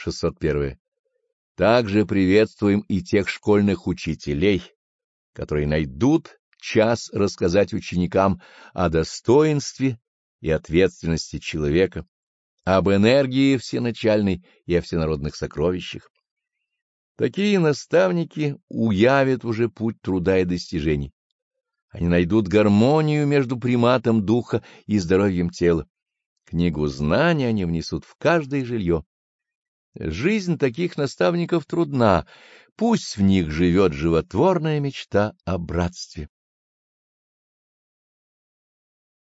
601. Также приветствуем и тех школьных учителей, которые найдут час рассказать ученикам о достоинстве и ответственности человека, об энергии всеначальной и о всенародных сокровищах. Такие наставники уявят уже путь труда и достижений. Они найдут гармонию между приматом духа и здоровьем тела. Книгу знаний они внесут в каждое жилье. Жизнь таких наставников трудна, пусть в них живет животворная мечта о братстве.